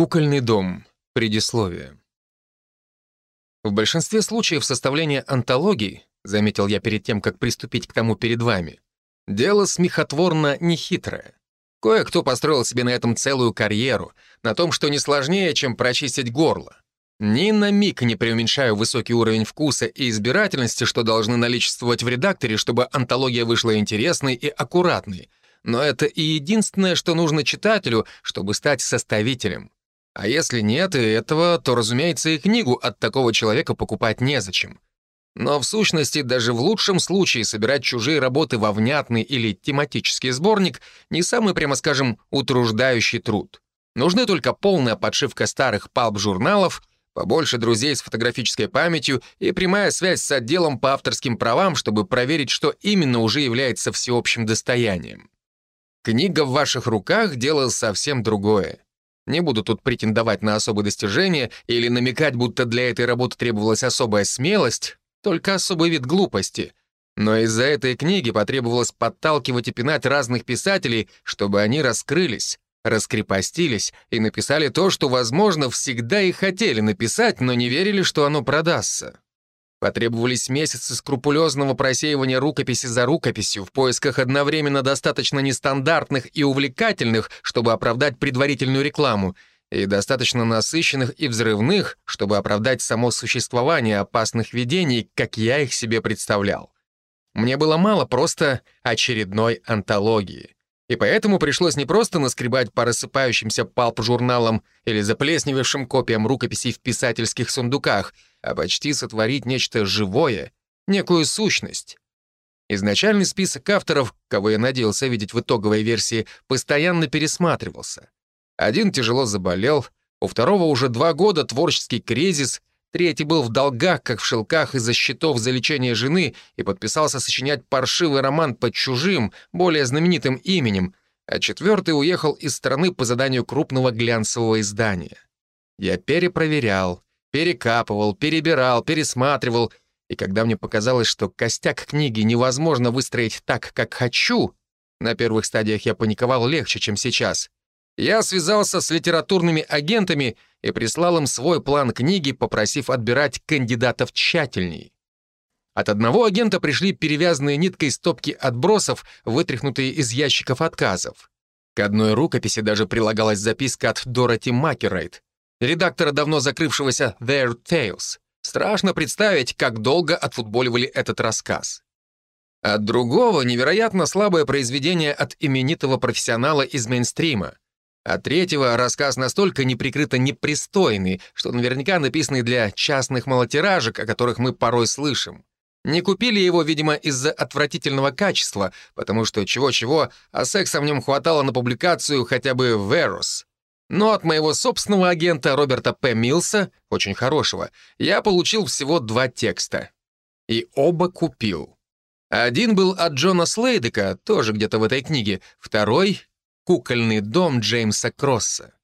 Кукольный дом. Предисловие. В большинстве случаев составления антологий, заметил я перед тем, как приступить к тому перед вами, дело смехотворно нехитрое. Кое-кто построил себе на этом целую карьеру, на том, что не сложнее, чем прочистить горло. Ни на миг не преуменьшаю высокий уровень вкуса и избирательности, что должны наличествовать в редакторе, чтобы антология вышла интересной и аккуратной. Но это и единственное, что нужно читателю, чтобы стать составителем. А если нет и этого, то, разумеется, и книгу от такого человека покупать незачем. Но в сущности, даже в лучшем случае собирать чужие работы во внятный или тематический сборник не самый, прямо скажем, утруждающий труд. Нужны только полная подшивка старых палп-журналов, побольше друзей с фотографической памятью и прямая связь с отделом по авторским правам, чтобы проверить, что именно уже является всеобщим достоянием. Книга в ваших руках — дело совсем другое. Не буду тут претендовать на особые достижения или намекать, будто для этой работы требовалась особая смелость, только особый вид глупости. Но из-за этой книги потребовалось подталкивать и пинать разных писателей, чтобы они раскрылись, раскрепостились и написали то, что, возможно, всегда и хотели написать, но не верили, что оно продастся. Потребовались месяцы скрупулезного просеивания рукописи за рукописью в поисках одновременно достаточно нестандартных и увлекательных, чтобы оправдать предварительную рекламу, и достаточно насыщенных и взрывных, чтобы оправдать само существование опасных видений, как я их себе представлял. Мне было мало просто очередной антологии. И поэтому пришлось не просто наскребать по рассыпающимся палп-журналам или заплесневевшим копиям рукописей в писательских сундуках, а почти сотворить нечто живое, некую сущность. Изначальный список авторов, кого я надеялся видеть в итоговой версии, постоянно пересматривался. Один тяжело заболел, у второго уже два года творческий кризис, Третий был в долгах, как в шелках, из-за счетов за лечение жены и подписался сочинять паршивый роман под чужим, более знаменитым именем, а четвертый уехал из страны по заданию крупного глянцевого издания. Я перепроверял, перекапывал, перебирал, пересматривал, и когда мне показалось, что костяк книги невозможно выстроить так, как хочу, на первых стадиях я паниковал легче, чем сейчас, я связался с литературными агентами — и прислал им свой план книги, попросив отбирать кандидатов тщательней. От одного агента пришли перевязанные ниткой стопки отбросов, вытряхнутые из ящиков отказов. К одной рукописи даже прилагалась записка от Дороти Макерайт, редактора давно закрывшегося Their Tales. Страшно представить, как долго отфутболивали этот рассказ. От другого невероятно слабое произведение от именитого профессионала из мейнстрима. А третьего рассказ настолько неприкрыто непристойный, что наверняка написанный для частных малотиражек, о которых мы порой слышим. Не купили его, видимо, из-за отвратительного качества, потому что чего-чего, а секса в нем хватало на публикацию хотя бы в Эрос. Но от моего собственного агента Роберта П. Милса, очень хорошего, я получил всего два текста. И оба купил. Один был от Джона Слейдека, тоже где-то в этой книге, второй кукольный дом Джеймса Кросса.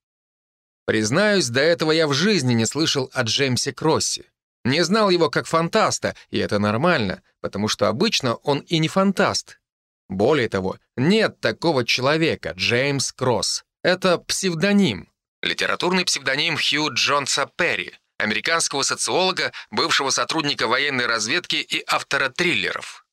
Признаюсь, до этого я в жизни не слышал о Джеймсе Кроссе. Не знал его как фантаста, и это нормально, потому что обычно он и не фантаст. Более того, нет такого человека, Джеймс Кросс. Это псевдоним. Литературный псевдоним Хью Джонса Перри, американского социолога, бывшего сотрудника военной разведки и автора триллеров.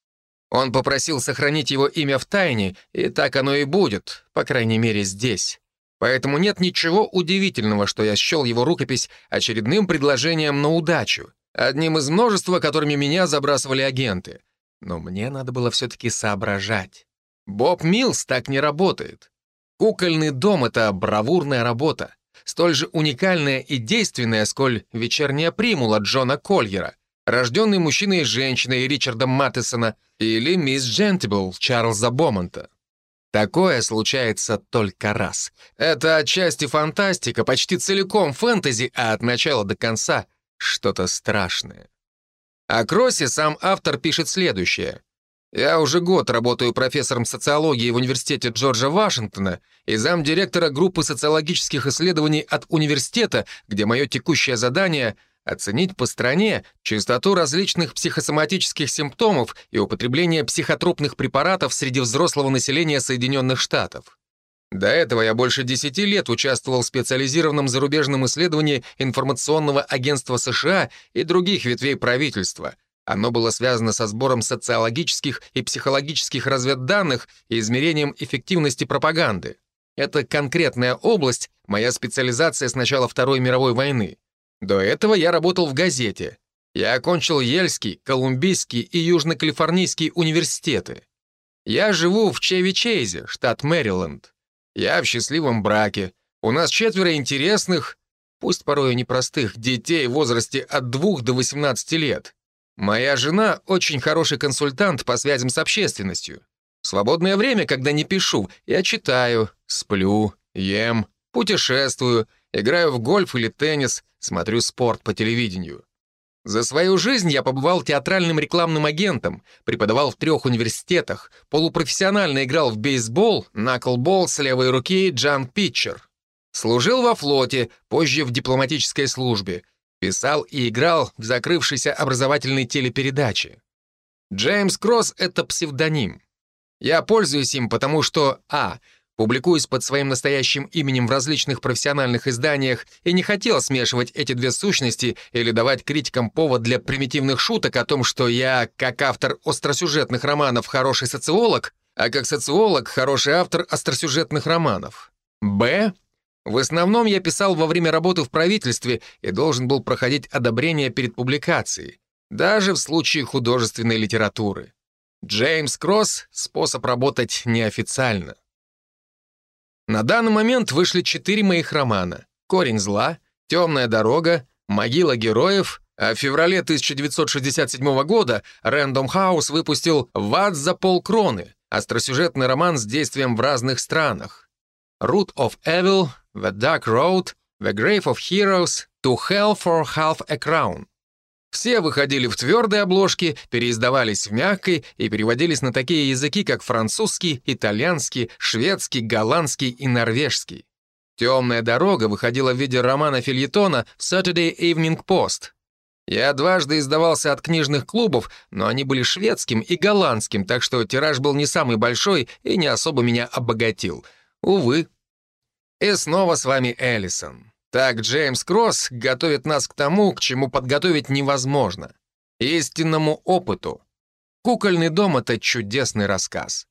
Он попросил сохранить его имя в тайне, и так оно и будет, по крайней мере, здесь. Поэтому нет ничего удивительного, что я счел его рукопись очередным предложением на удачу, одним из множества, которыми меня забрасывали агенты. Но мне надо было все-таки соображать. Боб Милс так не работает. Кукольный дом — это бравурная работа, столь же уникальная и действенная, сколь вечерняя примула Джона Кольера — рожденный мужчиной и женщиной Ричарда Маттесона или мисс Джентибл Чарльза Бомонта. Такое случается только раз. Это отчасти фантастика, почти целиком фэнтези, а от начала до конца что-то страшное. О Кроссе сам автор пишет следующее. «Я уже год работаю профессором социологии в университете Джорджа Вашингтона и замдиректора группы социологических исследований от университета, где мое текущее задание — оценить по стране частоту различных психосоматических симптомов и употребление психотропных препаратов среди взрослого населения Соединенных Штатов. До этого я больше 10 лет участвовал в специализированном зарубежном исследовании информационного агентства США и других ветвей правительства. Оно было связано со сбором социологических и психологических разведданных и измерением эффективности пропаганды. Это конкретная область, моя специализация с начала Второй мировой войны. До этого я работал в газете. Я окончил Ельский, Колумбийский и Южно-Калифорнийский университеты. Я живу в Чеви-Чейзе, штат Мэриленд. Я в счастливом браке. У нас четверо интересных, пусть порой непростых, детей в возрасте от 2 до 18 лет. Моя жена очень хороший консультант по связям с общественностью. Свободное время, когда не пишу, я читаю, сплю, ем, путешествую, играю в гольф или теннис, смотрю спорт по телевидению. За свою жизнь я побывал театральным рекламным агентом, преподавал в трех университетах, полупрофессионально играл в бейсбол, наклбол с левой руки, джан питчер. Служил во флоте, позже в дипломатической службе. Писал и играл в закрывшейся образовательной телепередаче. Джеймс Кросс — это псевдоним. Я пользуюсь им, потому что а — Публикуюсь под своим настоящим именем в различных профессиональных изданиях и не хотел смешивать эти две сущности или давать критикам повод для примитивных шуток о том, что я, как автор остросюжетных романов, хороший социолог, а как социолог, хороший автор остросюжетных романов. Б. В основном я писал во время работы в правительстве и должен был проходить одобрение перед публикацией, даже в случае художественной литературы. Джеймс Кросс — способ работать неофициально. На данный момент вышли четыре моих романа «Корень зла», «Темная дорога», «Могила героев», а в феврале 1967 года Random House выпустил «Ват за полкроны» — остросюжетный роман с действием в разных странах. «Root of Evil», «The Dark Road», «The Grave of Heroes», «To Hell for Half a Crown». Все выходили в твердой обложке, переиздавались в мягкой и переводились на такие языки, как французский, итальянский, шведский, голландский и норвежский. «Темная дорога» выходила в виде романа-фильетона в Saturday Evening Post. Я дважды издавался от книжных клубов, но они были шведским и голландским, так что тираж был не самый большой и не особо меня обогатил. Увы. И снова с вами Эллисон. Так Джеймс Кросс готовит нас к тому, к чему подготовить невозможно. Истинному опыту. «Кукольный дом» — это чудесный рассказ.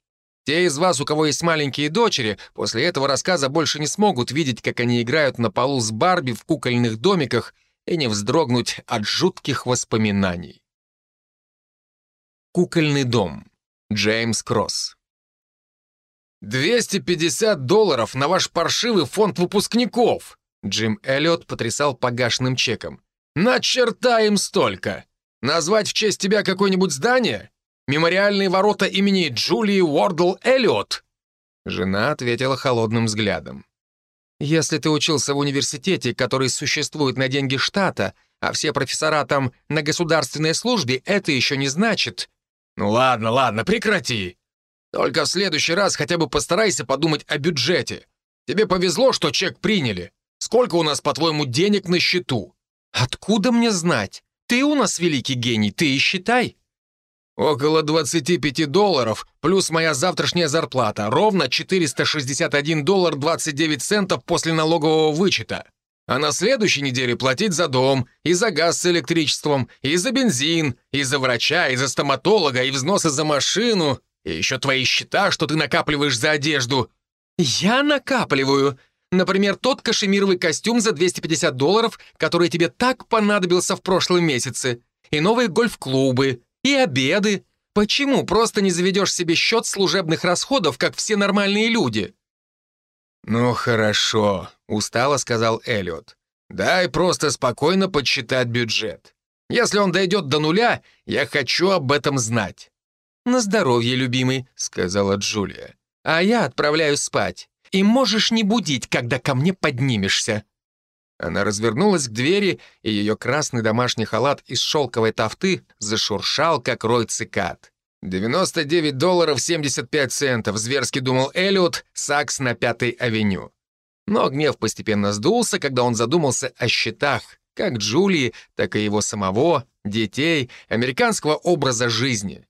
Те из вас, у кого есть маленькие дочери, после этого рассказа больше не смогут видеть, как они играют на полу с Барби в кукольных домиках и не вздрогнуть от жутких воспоминаний. Кукольный дом. Джеймс Кросс. 250 долларов на ваш паршивый фонд выпускников. Джим Эллиот потрясал погашенным чеком. «На черта им столько! Назвать в честь тебя какое-нибудь здание? Мемориальные ворота имени Джулии Уордл Эллиот?» Жена ответила холодным взглядом. «Если ты учился в университете, который существует на деньги штата, а все профессора там на государственной службе, это еще не значит...» «Ну ладно, ладно, прекрати. Только в следующий раз хотя бы постарайся подумать о бюджете. Тебе повезло, что чек приняли. Сколько у нас, по-твоему, денег на счету?» «Откуда мне знать? Ты у нас великий гений, ты и считай». «Около 25 долларов, плюс моя завтрашняя зарплата, ровно 461 доллар 29 центов после налогового вычета. А на следующей неделе платить за дом, и за газ с электричеством, и за бензин, и за врача, и за стоматолога, и взносы за машину, и еще твои счета, что ты накапливаешь за одежду». «Я накапливаю», Например, тот кашемировый костюм за 250 долларов, который тебе так понадобился в прошлом месяце. И новые гольф-клубы, и обеды. Почему просто не заведешь себе счет служебных расходов, как все нормальные люди?» «Ну хорошо», — устало сказал Эллиот. «Дай просто спокойно подсчитать бюджет. Если он дойдет до нуля, я хочу об этом знать». «На здоровье, любимый», — сказала Джулия. «А я отправляюсь спать и можешь не будить, когда ко мне поднимешься». Она развернулась к двери, и ее красный домашний халат из шелковой тафты зашуршал, как рой цикад. «99 долларов 75 центов», — зверски думал Эллиот, Сакс на Пятой авеню. Но гнев постепенно сдулся, когда он задумался о счетах, как Джулии, так и его самого, детей, американского образа жизни.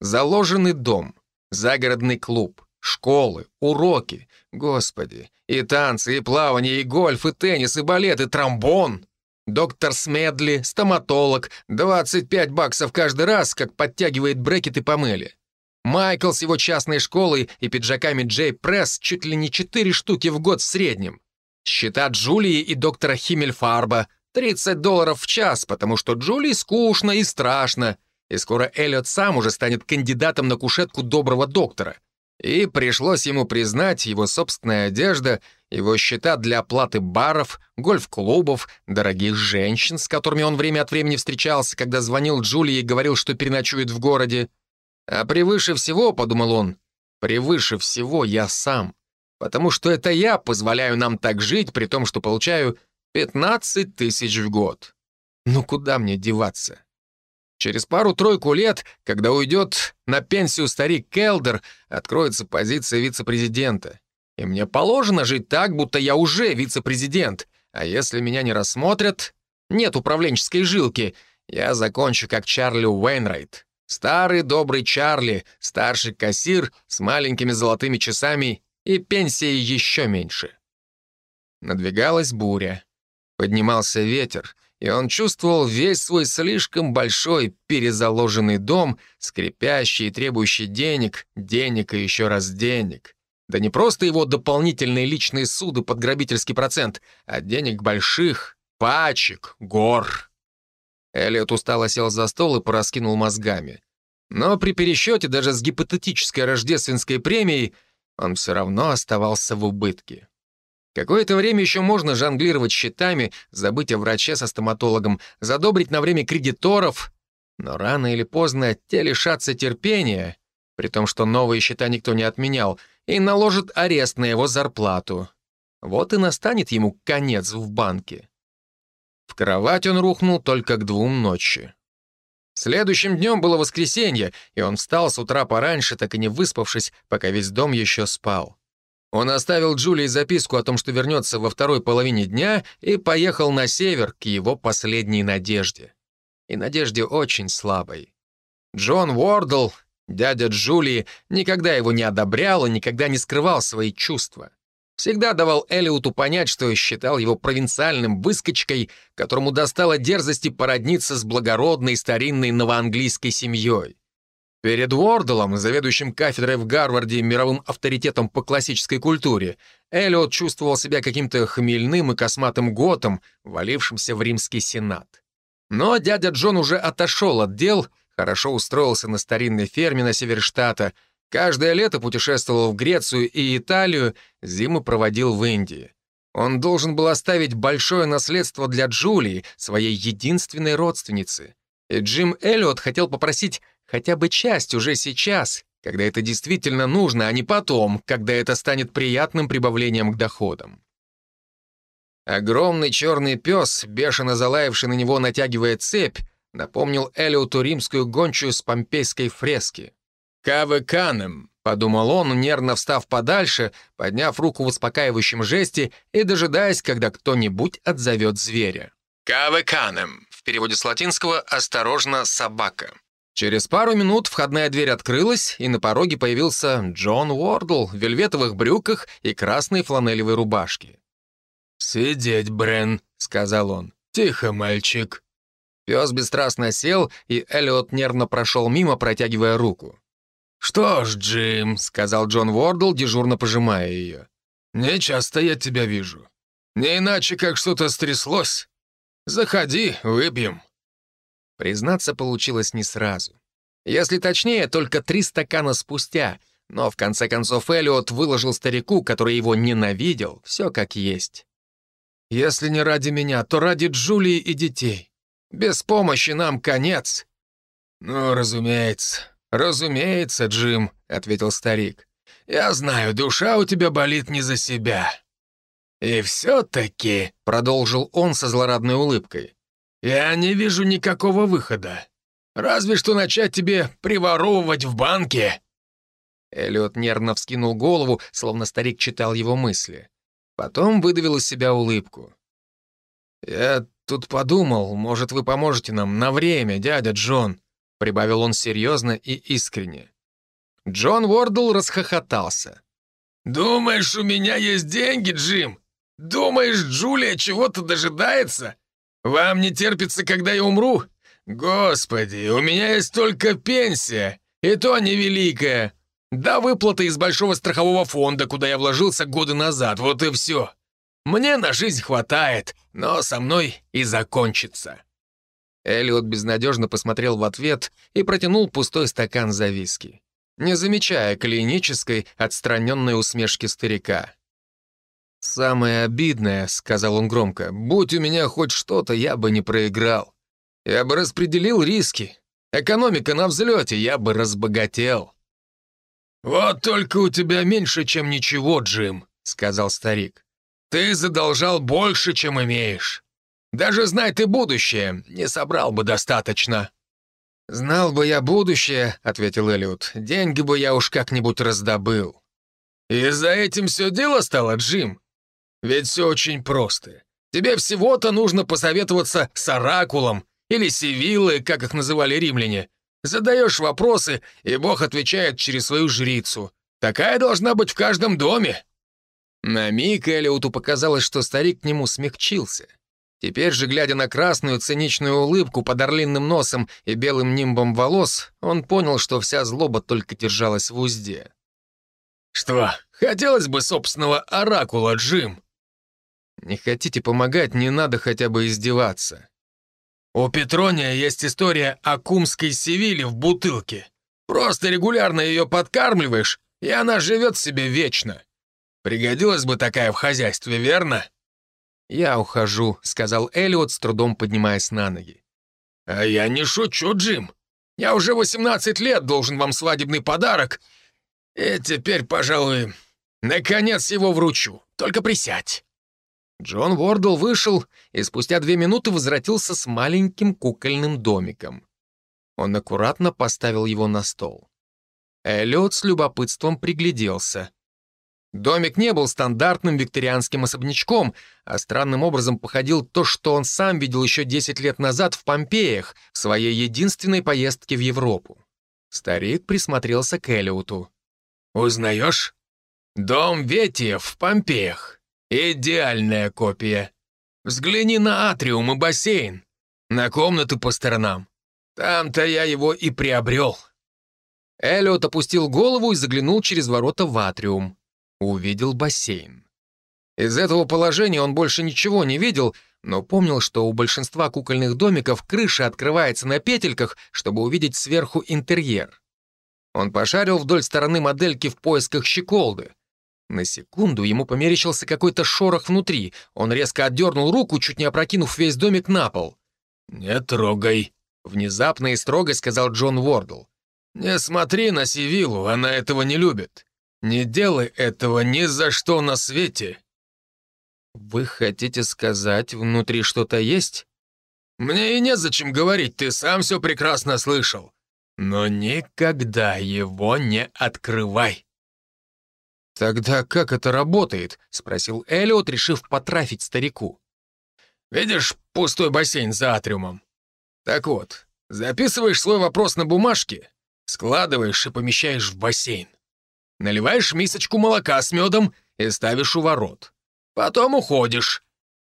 Заложенный дом, загородный клуб, школы, уроки. Господи, и танцы, и плавание, и гольф, и теннис, и балет, и тромбон. Доктор Смедли, стоматолог, 25 баксов каждый раз, как подтягивает брекеты по мыле. Майкл с его частной школой и пиджаками Джей Пресс чуть ли не 4 штуки в год в среднем. Счета Джулии и доктора Химмельфарба — 30 долларов в час, потому что Джулии скучно и страшно, и скоро Эллиот сам уже станет кандидатом на кушетку доброго доктора. И пришлось ему признать его собственная одежда, его счета для оплаты баров, гольф-клубов, дорогих женщин, с которыми он время от времени встречался, когда звонил Джулии и говорил, что переночует в городе. А превыше всего, — подумал он, — превыше всего я сам. Потому что это я позволяю нам так жить, при том, что получаю 15 тысяч в год. Ну куда мне деваться? Через пару-тройку лет, когда уйдет на пенсию старик Келдер, откроется позиция вице-президента. И мне положено жить так, будто я уже вице-президент. А если меня не рассмотрят, нет управленческой жилки, я закончу как Чарли Уэйнрайт. Старый добрый Чарли, старший кассир с маленькими золотыми часами и пенсией еще меньше. Надвигалась буря. Поднимался ветер, и он чувствовал весь свой слишком большой перезаложенный дом, скрипящий и требующий денег, денег и еще раз денег. Да не просто его дополнительные личные суды под грабительский процент, а денег больших, пачек, гор. Элliot устало сел за стол и пораскинул мозгами. Но при пересчете даже с гипотетической рождественской премией он все равно оставался в убытке. Какое-то время еще можно жонглировать счетами, забыть о враче со стоматологом, задобрить на время кредиторов, но рано или поздно те лишатся терпения, при том, что новые счета никто не отменял, и наложат арест на его зарплату. Вот и настанет ему конец в банке. В кровать он рухнул только к двум ночи. Следующим днем было воскресенье, и он встал с утра пораньше, так и не выспавшись, пока весь дом еще спал. Он оставил Джулии записку о том, что вернется во второй половине дня, и поехал на север к его последней надежде. И надежде очень слабой. Джон Уордл, дядя Джулии, никогда его не одобрял и никогда не скрывал свои чувства всегда давал Элиоту понять, что считал его провинциальным выскочкой, которому достало дерзости породниться с благородной старинной новоанглийской семьей. Перед Уордлом, заведующим кафедрой в Гарварде мировым авторитетом по классической культуре, Элиот чувствовал себя каким-то хмельным и косматым готом, валившимся в римский сенат. Но дядя Джон уже отошел от дел, хорошо устроился на старинной ферме на севере штата — Каждое лето путешествовал в Грецию и Италию, зиму проводил в Индии. Он должен был оставить большое наследство для Джулии, своей единственной родственницы. И Джим Эллиот хотел попросить хотя бы часть уже сейчас, когда это действительно нужно, а не потом, когда это станет приятным прибавлением к доходам. Огромный черный пес, бешено залаявший на него, натягивая цепь, напомнил Эллиоту римскую гончую с помпейской фрески. «Кавы канем», — подумал он, нервно встав подальше, подняв руку в успокаивающем жесте и дожидаясь, когда кто-нибудь отзовет зверя. «Кавы канем», в переводе с латинского «осторожно, собака». Через пару минут входная дверь открылась, и на пороге появился Джон Уордл в вельветовых брюках и красной фланелевой рубашке. «Сидеть, Брен», — сказал он. «Тихо, мальчик». Пес бесстрастно сел, и Эллиот нервно прошел мимо, протягивая руку. «Что ж, Джим», — сказал Джон Вордл, дежурно пожимая ее. «Не часто я тебя вижу. Не иначе, как что-то стряслось. Заходи, выпьем». Признаться, получилось не сразу. Если точнее, только три стакана спустя, но в конце концов Эллиот выложил старику, который его ненавидел, все как есть. «Если не ради меня, то ради Джулии и детей. Без помощи нам конец». «Ну, разумеется. «Разумеется, Джим», — ответил старик. «Я знаю, душа у тебя болит не за себя». «И все-таки», — продолжил он со злорадной улыбкой, «я не вижу никакого выхода. Разве что начать тебе приворовывать в банке». Эллиот нервно вскинул голову, словно старик читал его мысли. Потом выдавил из себя улыбку. «Я тут подумал, может, вы поможете нам на время, дядя Джон», прибавил он серьезно и искренне. Джон Уордл расхохотался. «Думаешь, у меня есть деньги, Джим? Думаешь, Джулия чего-то дожидается? Вам не терпится, когда я умру? Господи, у меня есть только пенсия, и то невеликая. Да выплата из большого страхового фонда, куда я вложился годы назад, вот и все. Мне на жизнь хватает, но со мной и закончится». Эллиот безнадежно посмотрел в ответ и протянул пустой стакан за виски, не замечая клинической, отстраненной усмешки старика. «Самое обидное», — сказал он громко, — «будь у меня хоть что-то, я бы не проиграл. Я бы распределил риски. Экономика на взлете, я бы разбогател». «Вот только у тебя меньше, чем ничего, Джим», — сказал старик. «Ты задолжал больше, чем имеешь. Даже знай ты будущее, не собрал бы достаточно». «Знал бы я будущее», — ответил Элliot, — «деньги бы я уж как-нибудь раздобыл». «И за этим все дело стало, Джим? Ведь все очень просто. Тебе всего-то нужно посоветоваться с Оракулом или Сивиллой, как их называли римляне. Задаешь вопросы, и Бог отвечает через свою жрицу. Такая должна быть в каждом доме». На миг Элиоту показалось, что старик к нему смягчился. Теперь же, глядя на красную циничную улыбку под орлиным носом и белым нимбом волос, он понял, что вся злоба только держалась в узде. «Что, хотелось бы собственного оракула, Джим?» «Не хотите помогать, не надо хотя бы издеваться». «У Петрония есть история о кумской Севиле в бутылке. Просто регулярно ее подкармливаешь, и она живет себе вечно. Пригодилась бы такая в хозяйстве, верно?» «Я ухожу», — сказал Эллиот, с трудом поднимаясь на ноги. «А я не шучу, Джим. Я уже 18 лет должен вам свадебный подарок. И теперь, пожалуй, наконец его вручу. Только присядь». Джон Вордл вышел и спустя две минуты возвратился с маленьким кукольным домиком. Он аккуратно поставил его на стол. Эллиот с любопытством пригляделся. Домик не был стандартным викторианским особнячком, а странным образом походил то, что он сам видел еще 10 лет назад в Помпеях, в своей единственной поездке в Европу. Старик присмотрелся к Элиоту. «Узнаешь? Дом Ветиев в Помпеях. Идеальная копия. Взгляни на атриум и бассейн, на комнаты по сторонам. Там-то я его и приобрел». Эллиот опустил голову и заглянул через ворота в атриум увидел бассейн. Из этого положения он больше ничего не видел, но помнил, что у большинства кукольных домиков крыша открывается на петельках, чтобы увидеть сверху интерьер. Он пошарил вдоль стороны модельки в поисках щеколды. На секунду ему померещился какой-то шорох внутри. Он резко отдернул руку, чуть не опрокинув весь домик на пол. «Не трогай», — внезапно и строго сказал Джон Вордл. «Не смотри на Сивилу, она этого не любит. Не делай этого ни за что на свете!» «Вы хотите сказать, внутри что-то есть?» «Мне и незачем говорить, ты сам все прекрасно слышал. Но никогда его не открывай!» «Тогда как это работает?» — спросил Элиот, решив потрафить старику. «Видишь пустой бассейн за атриумом? Так вот, записываешь свой вопрос на бумажке, складываешь и помещаешь в бассейн наливаешь мисочку молока с медом и ставишь у ворот. Потом уходишь.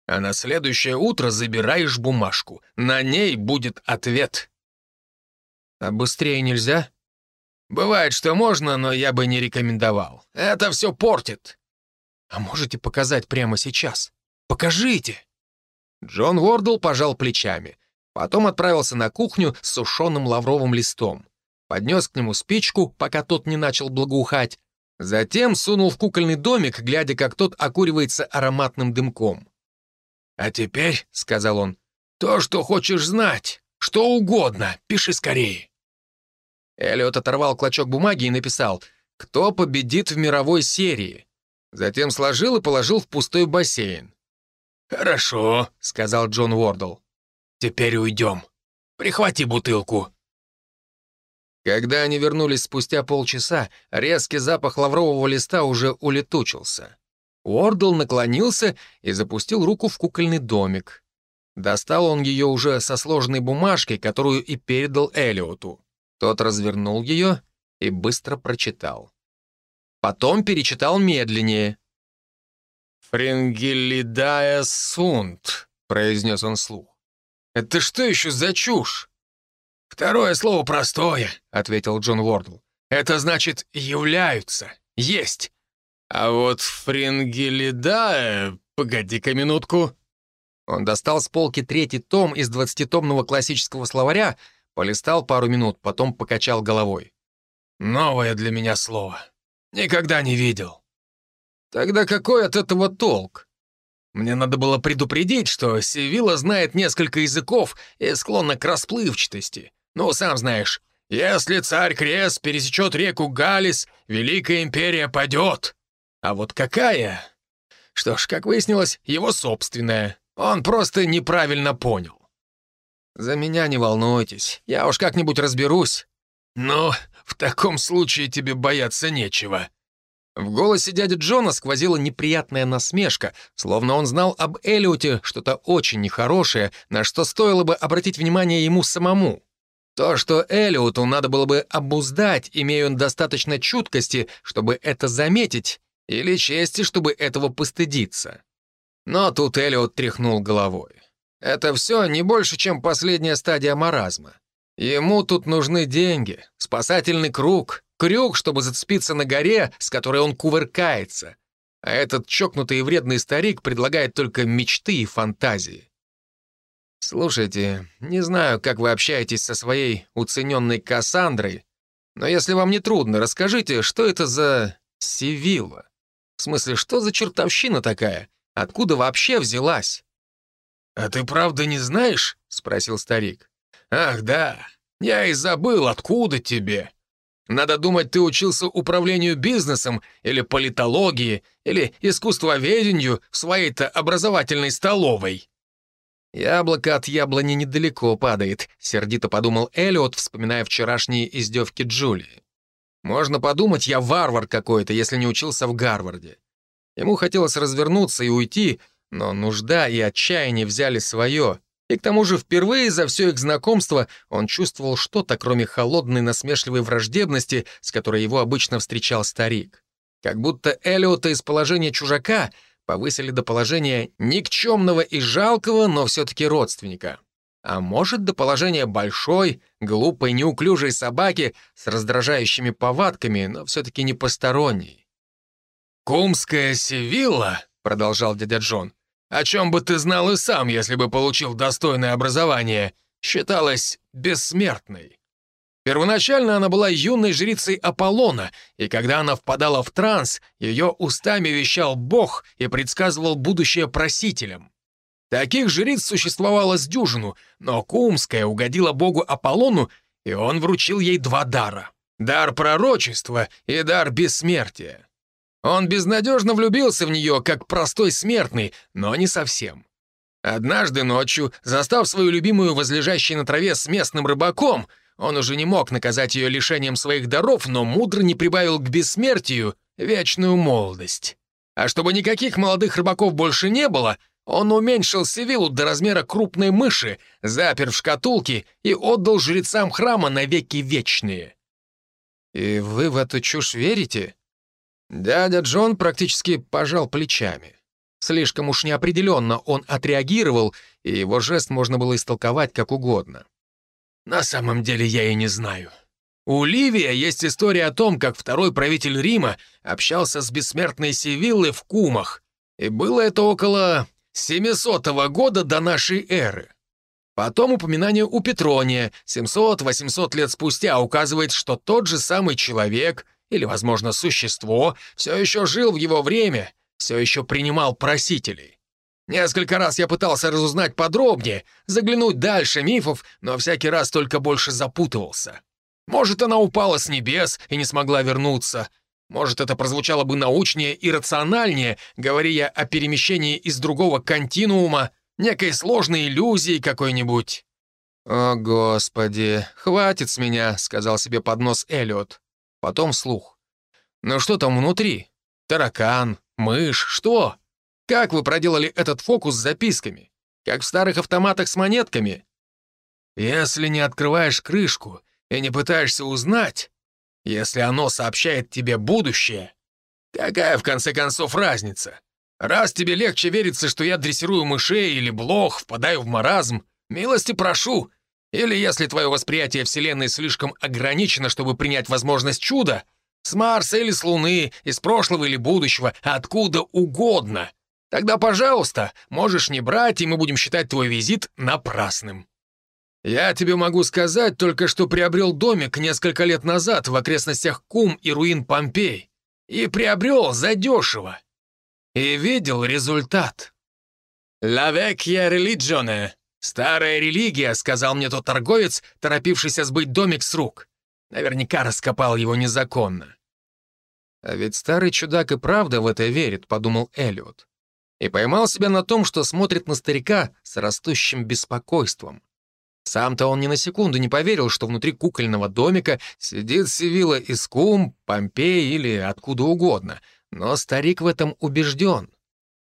А на следующее утро забираешь бумажку. На ней будет ответ. А быстрее нельзя? Бывает, что можно, но я бы не рекомендовал. Это все портит. А можете показать прямо сейчас? Покажите. Джон Уордл пожал плечами. Потом отправился на кухню с сушеным лавровым листом поднес к нему спичку, пока тот не начал благоухать, затем сунул в кукольный домик, глядя, как тот окуривается ароматным дымком. «А теперь», — сказал он, — «то, что хочешь знать, что угодно, пиши скорее». Эллиот оторвал клочок бумаги и написал «Кто победит в мировой серии?» Затем сложил и положил в пустой бассейн. «Хорошо», — сказал Джон Уордл. «Теперь уйдем. Прихвати бутылку». Когда они вернулись спустя полчаса, резкий запах лаврового листа уже улетучился. Уордл наклонился и запустил руку в кукольный домик. Достал он ее уже со сложной бумажкой, которую и передал Элиоту. Тот развернул ее и быстро прочитал. Потом перечитал медленнее. «Фрингелидая сунт», — произнес он слух. «Это что еще за чушь?» «Второе слово простое», — ответил Джон Уордл. «Это значит «являются», «есть». А вот фрингелидая... Погоди-ка минутку». Он достал с полки третий том из двадцатитомного классического словаря, полистал пару минут, потом покачал головой. «Новое для меня слово. Никогда не видел». «Тогда какой от этого толк?» Мне надо было предупредить, что Севилла знает несколько языков и склонна к расплывчатости. Ну, сам знаешь, если царь Крес пересечет реку Галис, Великая Империя падет. А вот какая? Что ж, как выяснилось, его собственная. Он просто неправильно понял. «За меня не волнуйтесь, я уж как-нибудь разберусь». «Ну, в таком случае тебе бояться нечего». В голосе дяди Джона сквозила неприятная насмешка, словно он знал об Эллиоте что-то очень нехорошее, на что стоило бы обратить внимание ему самому. То, что Эллиоту надо было бы обуздать, имея он достаточно чуткости, чтобы это заметить, или чести, чтобы этого постыдиться. Но тут Эллиот тряхнул головой. Это все не больше, чем последняя стадия маразма. Ему тут нужны деньги, спасательный круг, крюк, чтобы зацепиться на горе, с которой он кувыркается. А этот чокнутый и вредный старик предлагает только мечты и фантазии. Слушайте, не знаю, как вы общаетесь со своей уцененной Кассандрой, но если вам не трудно, расскажите, что это за Севилла? В смысле, что за чертовщина такая? Откуда вообще взялась?» «А ты правда не знаешь?» — спросил старик. «Ах, да, я и забыл, откуда тебе. Надо думать, ты учился управлению бизнесом или политологии, или искусствоведению в своей-то образовательной столовой». «Яблоко от яблони недалеко падает», — сердито подумал Эллиот, вспоминая вчерашние издевки Джулии. Можно подумать, я варвар какой-то, если не учился в Гарварде. Ему хотелось развернуться и уйти, но нужда и отчаяние взяли свое. И к тому же впервые за все их знакомство он чувствовал что-то, кроме холодной насмешливой враждебности, с которой его обычно встречал старик. Как будто Эллиота из положения чужака повысили до положения никчемного и жалкого, но все-таки родственника а может до положения большой, глупой, неуклюжей собаки с раздражающими повадками, но все-таки не посторонней. «Кумская Севилла», — продолжал дядя Джон, «о чем бы ты знал и сам, если бы получил достойное образование, считалась бессмертной. Первоначально она была юной жрицей Аполлона, и когда она впадала в транс, ее устами вещал Бог и предсказывал будущее просителям. Таких жриц существовало с дюжину, но Кумская угодила богу Аполлону, и он вручил ей два дара — дар пророчества и дар бессмертия. Он безнадежно влюбился в нее, как простой смертный, но не совсем. Однажды ночью, застав свою любимую возлежащей на траве с местным рыбаком, он уже не мог наказать ее лишением своих даров, но мудро не прибавил к бессмертию вечную молодость. А чтобы никаких молодых рыбаков больше не было, он уменьшил Севилу до размера крупной мыши, запер в шкатулке и отдал жрецам храма навеки вечные. «И вы в эту чушь верите?» Дядя Джон практически пожал плечами. Слишком уж неопределенно он отреагировал, и его жест можно было истолковать как угодно. «На самом деле я и не знаю. У Ливия есть история о том, как второй правитель Рима общался с бессмертной Севиллой в Кумах, и было это около 700 года до нашей эры. Потом упоминание у Петрония 700-800 лет спустя указывает, что тот же самый человек, или, возможно, существо, все еще жил в его время, все еще принимал просителей. Несколько раз я пытался разузнать подробнее, заглянуть дальше мифов, но всякий раз только больше запутывался. Может, она упала с небес и не смогла вернуться, может, это прозвучало бы научнее и рациональнее, говоря о перемещении из другого континуума, некой сложной иллюзии какой-нибудь. «О, Господи, хватит с меня», — сказал себе под нос Эллиот. Потом вслух. «Ну что там внутри? Таракан, мышь, что? Как вы проделали этот фокус с записками? Как в старых автоматах с монетками?» «Если не открываешь крышку и не пытаешься узнать, если оно сообщает тебе будущее, какая в конце концов разница? Раз тебе легче верится, что я дрессирую мышей или блох, впадаю в маразм, милости прошу. Или если твое восприятие Вселенной слишком ограничено, чтобы принять возможность чуда, с Марса или с Луны, из прошлого или будущего, откуда угодно, тогда, пожалуйста, можешь не брать, и мы будем считать твой визит напрасным. Я тебе могу сказать только, что приобрел домик несколько лет назад в окрестностях Кум и руин Помпей. И приобрел задешево. И видел результат. «La vecchia religione» — «Старая религия», — сказал мне тот торговец, торопившийся сбыть домик с рук. Наверняка раскопал его незаконно. «А ведь старый чудак и правда в это верит», — подумал Эллиот. И поймал себя на том, что смотрит на старика с растущим беспокойством. Сам-то он ни на секунду не поверил, что внутри кукольного домика сидит Севила из Кум, Помпей или откуда угодно, но старик в этом убежден.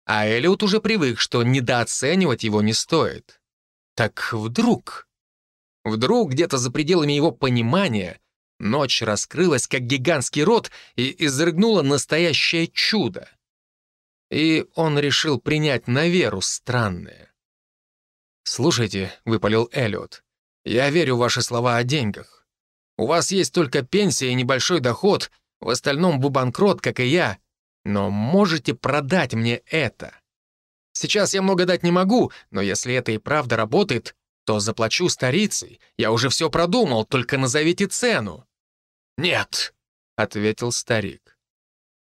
А Элиот уже привык, что недооценивать его не стоит. Так вдруг... Вдруг где-то за пределами его понимания ночь раскрылась, как гигантский рот, и изрыгнула настоящее чудо. И он решил принять на веру странное. «Слушайте», — выпалил Эллиот, — «я верю в ваши слова о деньгах. У вас есть только пенсия и небольшой доход, в остальном вы банкрот, как и я, но можете продать мне это. Сейчас я много дать не могу, но если это и правда работает, то заплачу старицей. Я уже все продумал, только назовите цену». «Нет», — ответил старик.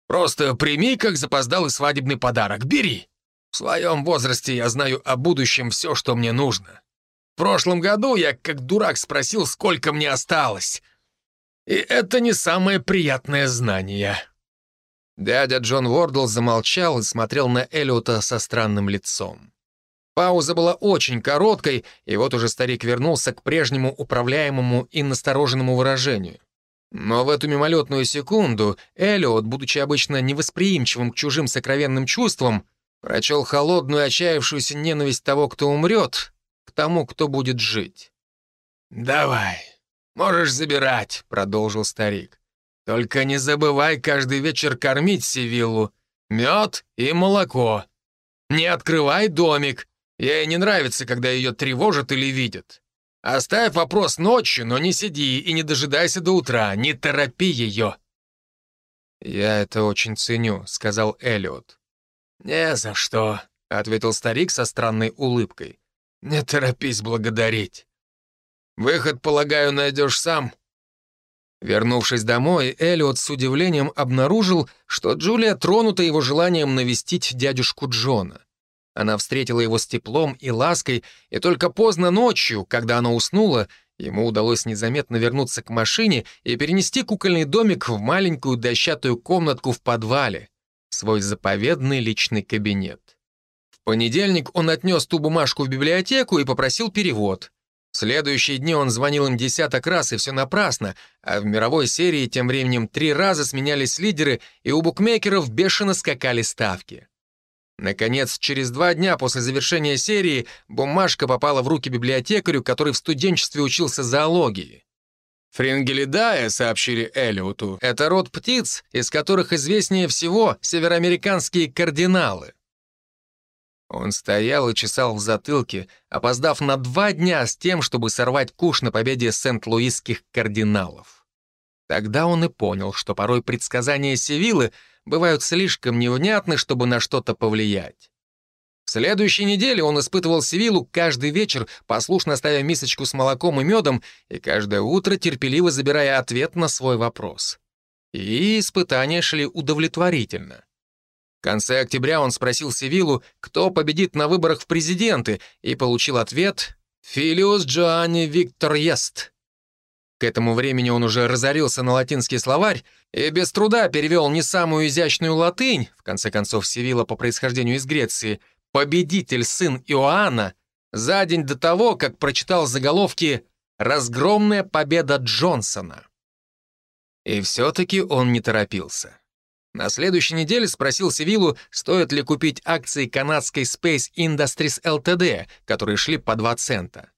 «Просто прими как запоздалый свадебный подарок, бери. В своем возрасте я знаю о будущем все, что мне нужно. В прошлом году я как дурак спросил, сколько мне осталось. И это не самое приятное знание». Дядя Джон Вордл замолчал и смотрел на Эллиота со странным лицом. Пауза была очень короткой, и вот уже старик вернулся к прежнему управляемому и настороженному выражению. Но в эту мимолетную секунду Эллиот, будучи обычно невосприимчивым к чужим сокровенным чувствам, Прочел холодную, отчаявшуюся ненависть того, кто умрет, к тому, кто будет жить. «Давай, можешь забирать», — продолжил старик. «Только не забывай каждый вечер кормить Сивиллу. Мед и молоко. Не открывай домик. Ей не нравится, когда ее тревожат или видят. Оставь вопрос ночью, но не сиди и не дожидайся до утра. Не торопи ее». «Я это очень ценю», — сказал Эллиот. «Не за что», — ответил старик со странной улыбкой. «Не торопись благодарить. Выход, полагаю, найдешь сам». Вернувшись домой, Эллиот с удивлением обнаружил, что Джулия тронута его желанием навестить дядюшку Джона. Она встретила его с теплом и лаской, и только поздно ночью, когда она уснула, ему удалось незаметно вернуться к машине и перенести кукольный домик в маленькую дощатую комнатку в подвале свой заповедный личный кабинет. В понедельник он отнес ту бумажку в библиотеку и попросил перевод. В следующие дни он звонил им десяток раз, и все напрасно, а в мировой серии тем временем три раза сменялись лидеры, и у букмекеров бешено скакали ставки. Наконец, через два дня после завершения серии бумажка попала в руки библиотекарю, который в студенчестве учился зоологии. Фрингелидая, сообщили Элиоту, это род птиц, из которых известнее всего североамериканские кардиналы. Он стоял и чесал в затылке, опоздав на два дня с тем, чтобы сорвать куш на победе сент-луисских кардиналов. Тогда он и понял, что порой предсказания Севилы бывают слишком невнятны, чтобы на что-то повлиять. В следующей неделе он испытывал Севилу каждый вечер, послушно ставя мисочку с молоком и медом, и каждое утро терпеливо забирая ответ на свой вопрос. И испытания шли удовлетворительно. В конце октября он спросил Севилу, кто победит на выборах в президенты, и получил ответ «Филиус Джоанни Виктор Ест». К этому времени он уже разорился на латинский словарь и без труда перевел не самую изящную латынь, в конце концов Севила по происхождению из Греции, победитель сын Иоанна, за день до того, как прочитал заголовки «Разгромная победа Джонсона». И все-таки он не торопился. На следующей неделе спросил Севилу, стоит ли купить акции канадской Space Industries Ltd, которые шли по 2 цента.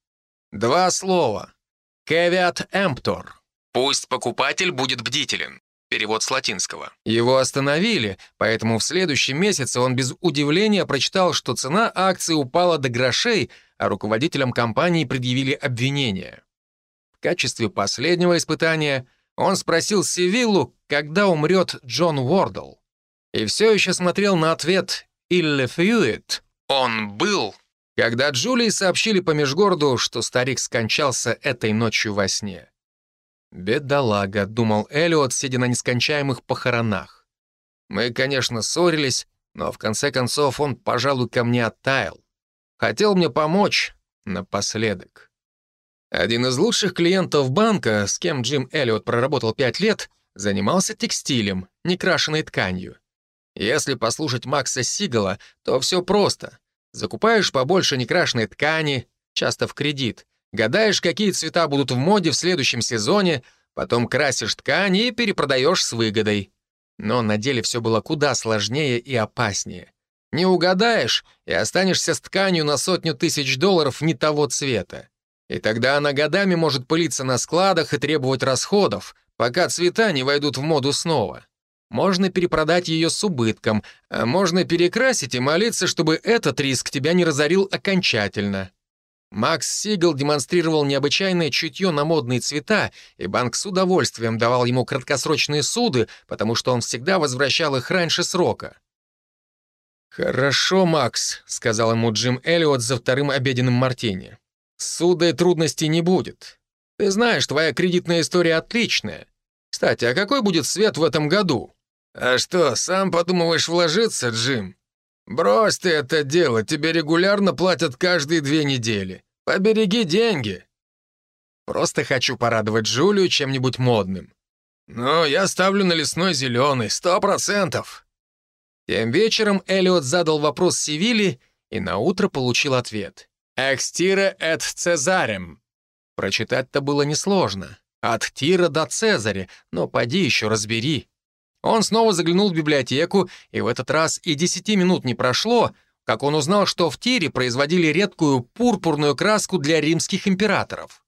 Два слова. «Caveat emptor». «Пусть покупатель будет бдителен». Перевод с латинского. Его остановили, поэтому в следующем месяце он без удивления прочитал, что цена акций упала до грошей, а руководителям компании предъявили обвинения. В качестве последнего испытания он спросил Севиллу, когда умрет Джон Уордл. И все еще смотрел на ответ «Ille fuit» — «Он был», когда Джулии сообщили по межгороду, что старик скончался этой ночью во сне. «Бедолага», — думал Эллиот, сидя на нескончаемых похоронах. «Мы, конечно, ссорились, но в конце концов он, пожалуй, ко мне оттаял. Хотел мне помочь напоследок». Один из лучших клиентов банка, с кем Джим Эллиот проработал пять лет, занимался текстилем, некрашенной тканью. Если послушать Макса Сигала, то все просто. Закупаешь побольше некрашенной ткани, часто в кредит, Гадаешь, какие цвета будут в моде в следующем сезоне, потом красишь ткань и перепродаешь с выгодой. Но на деле все было куда сложнее и опаснее. Не угадаешь, и останешься с тканью на сотню тысяч долларов не того цвета. И тогда она годами может пылиться на складах и требовать расходов, пока цвета не войдут в моду снова. Можно перепродать ее с убытком, а можно перекрасить и молиться, чтобы этот риск тебя не разорил окончательно. Макс Сигел демонстрировал необычайное чутье на модные цвета, и банк с удовольствием давал ему краткосрочные суды, потому что он всегда возвращал их раньше срока. «Хорошо, Макс», — сказал ему Джим Эллиот за вторым обеденным мартини. «Суда и трудностей не будет. Ты знаешь, твоя кредитная история отличная. Кстати, а какой будет свет в этом году?» «А что, сам подумываешь вложиться, Джим?» «Брось ты это дело, тебе регулярно платят каждые две недели. Побереги деньги». «Просто хочу порадовать Джулию чем-нибудь модным». «Ну, я ставлю на лесной зеленый, сто процентов». Тем вечером Эллиот задал вопрос Севилли и наутро получил ответ. «Экстире эт Цезарем». Прочитать-то было несложно. От Тира до Цезаря, но поди еще разбери. Он снова заглянул в библиотеку, и в этот раз и десяти минут не прошло, как он узнал, что в тире производили редкую пурпурную краску для римских императоров.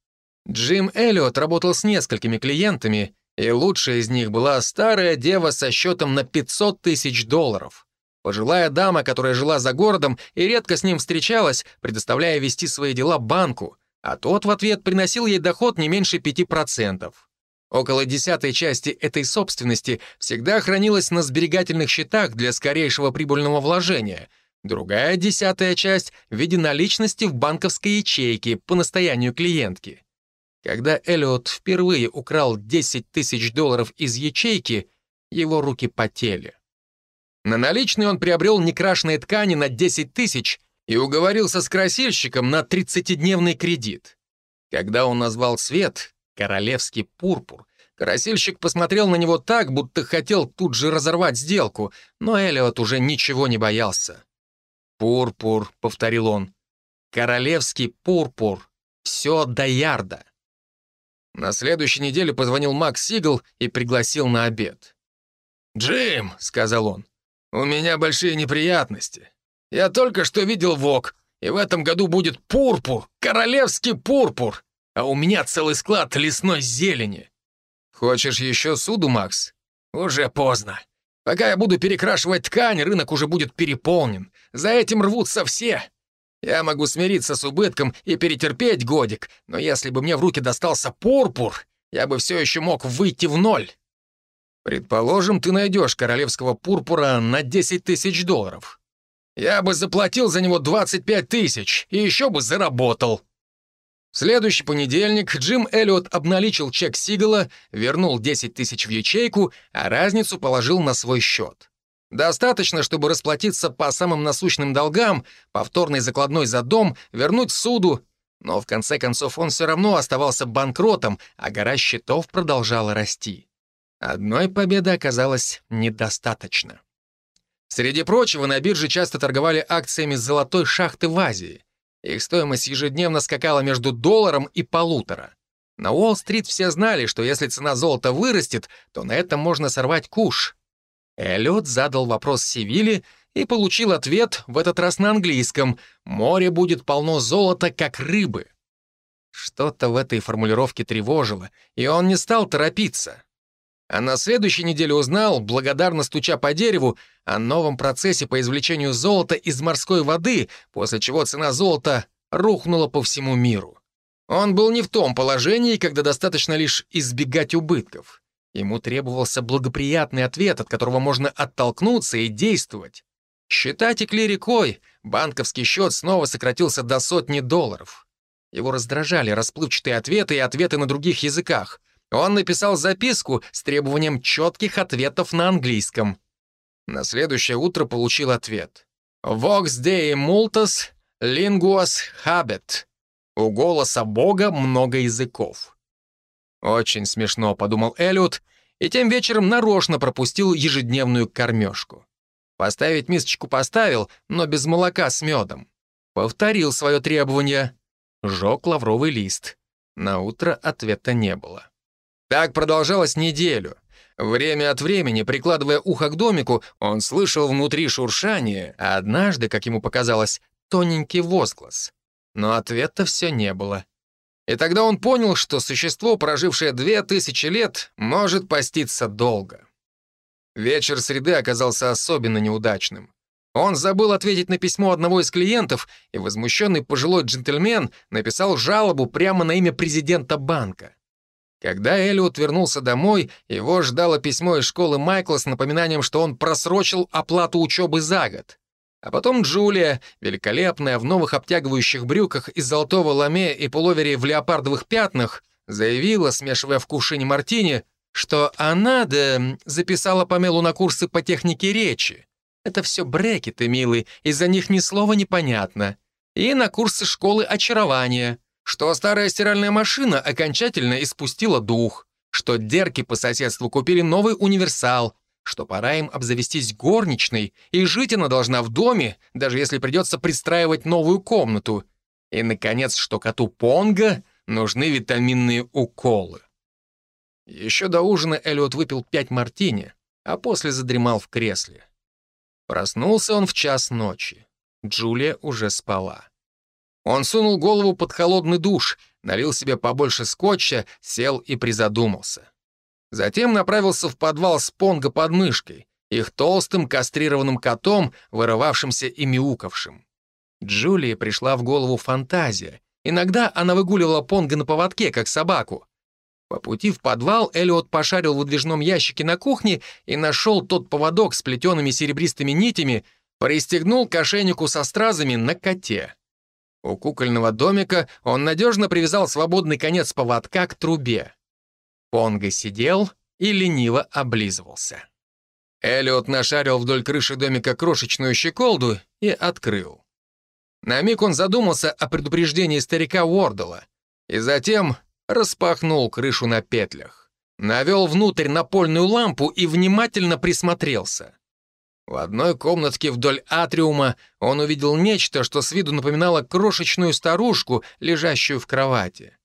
Джим Эллиот работал с несколькими клиентами, и лучшая из них была старая дева со счетом на 500 тысяч долларов. Пожилая дама, которая жила за городом и редко с ним встречалась, предоставляя вести свои дела банку, а тот в ответ приносил ей доход не меньше 5%. Около десятой части этой собственности всегда хранилась на сберегательных счетах для скорейшего прибыльного вложения. Другая десятая часть в виде наличности в банковской ячейке по настоянию клиентки. Когда Эллиот впервые украл 10 тысяч долларов из ячейки, его руки потели. На наличные он приобрел некрашенные ткани на 10 тысяч и уговорился с красильщиком на 30-дневный кредит. Когда он назвал свет, Королевский пурпур. Карасильщик посмотрел на него так, будто хотел тут же разорвать сделку, но Элиот уже ничего не боялся. «Пурпур», — повторил он. «Королевский пурпур. Все до ярда». На следующей неделе позвонил Макс Сигл и пригласил на обед. «Джим», — сказал он, — «у меня большие неприятности. Я только что видел ВОК, и в этом году будет пурпур, королевский пурпур а у меня целый склад лесной зелени. Хочешь еще суду, Макс? Уже поздно. Пока я буду перекрашивать ткань, рынок уже будет переполнен. За этим рвутся все. Я могу смириться с убытком и перетерпеть годик, но если бы мне в руки достался пурпур, я бы все еще мог выйти в ноль. Предположим, ты найдешь королевского пурпура на 10 тысяч долларов. Я бы заплатил за него 25 тысяч и еще бы заработал. В следующий понедельник Джим Эллиот обналичил чек Сигала, вернул 10 тысяч в ячейку, а разницу положил на свой счет. Достаточно, чтобы расплатиться по самым насущным долгам, повторной закладной за дом, вернуть суду, но в конце концов он все равно оставался банкротом, а гора счетов продолжала расти. Одной победы оказалось недостаточно. Среди прочего, на бирже часто торговали акциями золотой шахты в Азии. Их стоимость ежедневно скакала между долларом и полутора. На Уолл-стрит все знали, что если цена золота вырастет, то на этом можно сорвать куш. Эллиот задал вопрос Севиле и получил ответ, в этот раз на английском. «Море будет полно золота, как рыбы». Что-то в этой формулировке тревожило, и он не стал торопиться. А на следующей неделе узнал, благодарно стуча по дереву, о новом процессе по извлечению золота из морской воды, после чего цена золота рухнула по всему миру. Он был не в том положении, когда достаточно лишь избегать убытков. Ему требовался благоприятный ответ, от которого можно оттолкнуться и действовать. Счета текли рекой, банковский счет снова сократился до сотни долларов. Его раздражали расплывчатые ответы и ответы на других языках. Он написал записку с требованием четких ответов на английском. На следующее утро получил ответ. «Vox Dei multas linguas habet». У голоса Бога много языков. Очень смешно, подумал Эллиот, и тем вечером нарочно пропустил ежедневную кормежку. Поставить мисочку поставил, но без молока с медом. Повторил свое требование. Жег лавровый лист. На утро ответа не было. Так продолжалось неделю. Время от времени, прикладывая ухо к домику, он слышал внутри шуршание, а однажды, как ему показалось, тоненький возглас. Но ответа все не было. И тогда он понял, что существо, прожившее две тысячи лет, может поститься долго. Вечер среды оказался особенно неудачным. Он забыл ответить на письмо одного из клиентов, и возмущенный пожилой джентльмен написал жалобу прямо на имя президента банка. Когда Эллиот вернулся домой, его ждало письмо из школы Майкла с напоминанием, что он просрочил оплату учебы за год. А потом Джулия, великолепная в новых обтягивающих брюках из золотого ламе и пуловере в леопардовых пятнах, заявила, смешивая в кувшине мартини, что она, да, записала Памелу на курсы по технике речи. Это все брекеты, милый, из-за них ни слова не понятно. И на курсы школы очарования что старая стиральная машина окончательно испустила дух, что дерки по соседству купили новый универсал, что пора им обзавестись горничной, и жить она должна в доме, даже если придется пристраивать новую комнату. И, наконец, что коту Понга нужны витаминные уколы. Еще до ужина Эллиот выпил пять мартини, а после задремал в кресле. Проснулся он в час ночи. Джулия уже спала. Он сунул голову под холодный душ, налил себе побольше скотча, сел и призадумался. Затем направился в подвал с понго под мышкой, их толстым кастрированным котом, вырывавшимся и мяукавшим. Джулии пришла в голову фантазия. Иногда она выгуливала понго на поводке, как собаку. По пути в подвал Эллиот пошарил в выдвижном ящике на кухне и нашел тот поводок с плетеными серебристыми нитями, пристегнул к ошейнику со стразами на коте. У кукольного домика он надежно привязал свободный конец поводка к трубе. Понго сидел и лениво облизывался. Эллиот нашарил вдоль крыши домика крошечную щеколду и открыл. На миг он задумался о предупреждении старика Уордала и затем распахнул крышу на петлях, навел внутрь напольную лампу и внимательно присмотрелся. В одной комнатке вдоль атриума он увидел нечто, что с виду напоминало крошечную старушку, лежащую в кровати.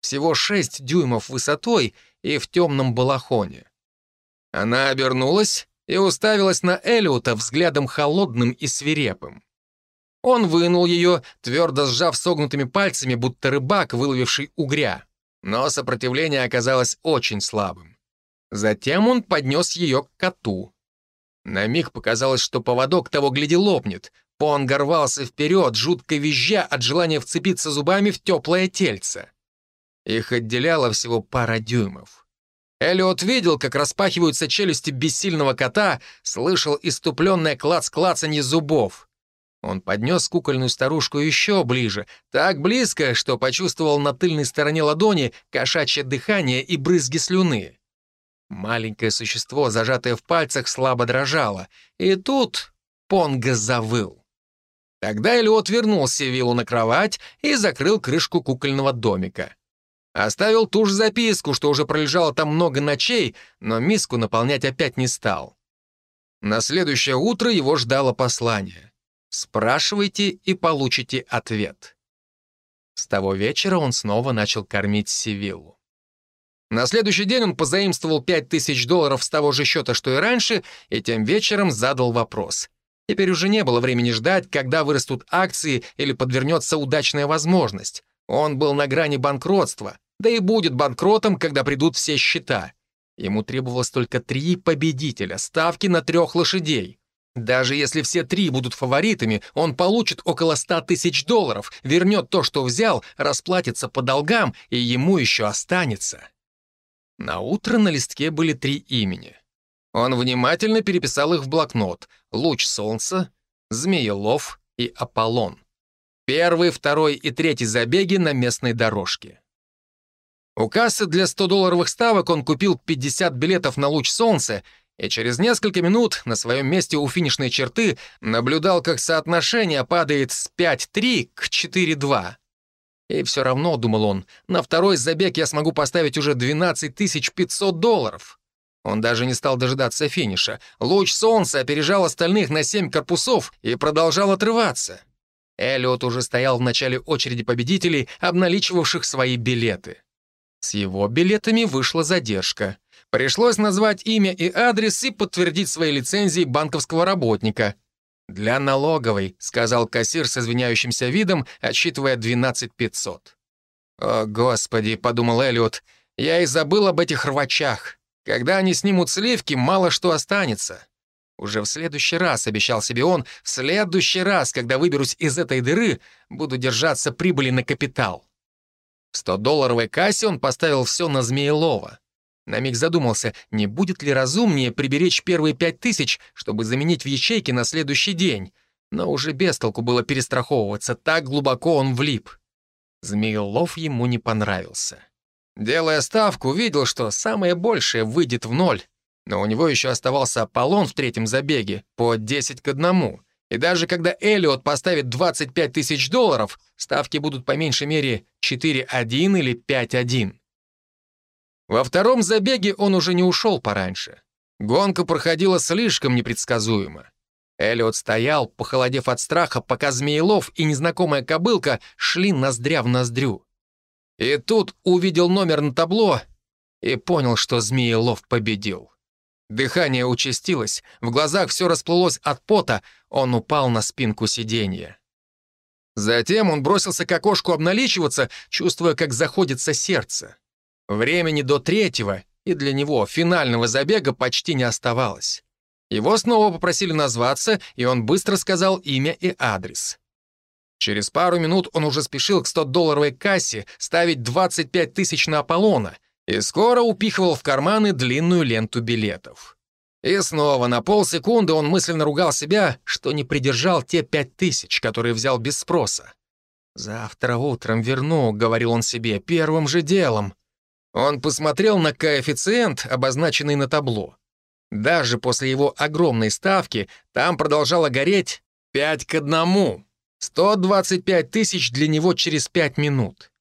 Всего шесть дюймов высотой и в темном балахоне. Она обернулась и уставилась на Элиота взглядом холодным и свирепым. Он вынул ее, твердо сжав согнутыми пальцами, будто рыбак, выловивший угря. Но сопротивление оказалось очень слабым. Затем он поднес ее к коту. На миг показалось, что поводок того гляди лопнет. Пон горвался вперед, жутко визжа от желания вцепиться зубами в теплое тельце. Их отделяло всего пара дюймов. Эллиот видел, как распахиваются челюсти бессильного кота, слышал иступленное клац-клацанье зубов. Он поднес кукольную старушку еще ближе, так близко, что почувствовал на тыльной стороне ладони кошачье дыхание и брызги слюны. Маленькое существо, зажатое в пальцах, слабо дрожало. И тут Понго завыл. Тогда Элиот вернул Севилу на кровать и закрыл крышку кукольного домика. Оставил ту же записку, что уже пролежало там много ночей, но миску наполнять опять не стал. На следующее утро его ждало послание. «Спрашивайте и получите ответ». С того вечера он снова начал кормить Севиллу. На следующий день он позаимствовал 5000 долларов с того же счета, что и раньше, и тем вечером задал вопрос. Теперь уже не было времени ждать, когда вырастут акции или подвернется удачная возможность. Он был на грани банкротства, да и будет банкротом, когда придут все счета. Ему требовалось только три победителя, ставки на трех лошадей. Даже если все три будут фаворитами, он получит около 100 тысяч долларов, вернет то, что взял, расплатится по долгам, и ему еще останется. На утро на листке были три имени. Он внимательно переписал их в блокнот. Луч солнца, Змеелов и Аполлон. Первый, второй и третий забеги на местной дорожке. У кассы для 100-долларовых ставок он купил 50 билетов на луч солнца и через несколько минут на своем месте у финишной черты наблюдал, как соотношение падает с 5-3 к 4-2. И все равно, думал он, на второй забег я смогу поставить уже 12 500 долларов. Он даже не стал дожидаться финиша. Луч солнца опережал остальных на 7 корпусов и продолжал отрываться. Эллиот уже стоял в начале очереди победителей, обналичивавших свои билеты. С его билетами вышла задержка. Пришлось назвать имя и адрес и подтвердить свои лицензии банковского работника. «Для налоговой», — сказал кассир с извиняющимся видом, отсчитывая 12 500. «О, Господи», — подумал Эллиот, — «я и забыл об этих рвачах. Когда они снимут сливки, мало что останется». Уже в следующий раз, обещал себе он, в следующий раз, когда выберусь из этой дыры, буду держаться прибыли на капитал. В 100-долларовой кассе он поставил все на Змеелова. На миг задумался, не будет ли разумнее приберечь первые пять тысяч, чтобы заменить в ячейке на следующий день. Но уже без толку было перестраховываться, так глубоко он влип. Змеелов ему не понравился. Делая ставку, видел, что самое большее выйдет в ноль. Но у него еще оставался Аполлон в третьем забеге по 10 к 1. И даже когда Эллиот поставит 25 тысяч долларов, ставки будут по меньшей мере 4-1 или 5-1. Во втором забеге он уже не ушел пораньше. Гонка проходила слишком непредсказуемо. Эллиот стоял, похолодев от страха, пока Змеелов и незнакомая кобылка шли ноздря в ноздрю. И тут увидел номер на табло и понял, что Змеелов победил. Дыхание участилось, в глазах все расплылось от пота, он упал на спинку сиденья. Затем он бросился к окошку обналичиваться, чувствуя, как заходится сердце. Времени до третьего и для него финального забега почти не оставалось. Его снова попросили назваться, и он быстро сказал имя и адрес. Через пару минут он уже спешил к 100-долларовой кассе ставить 25 тысяч на Аполлона и скоро упихивал в карманы длинную ленту билетов. И снова на полсекунды он мысленно ругал себя, что не придержал те пять тысяч, которые взял без спроса. «Завтра утром верну», — говорил он себе, — «первым же делом». Он посмотрел на коэффициент, обозначенный на табло. Даже после его огромной ставки там продолжало гореть 5 к 1. 125 тысяч для него через 5 минут.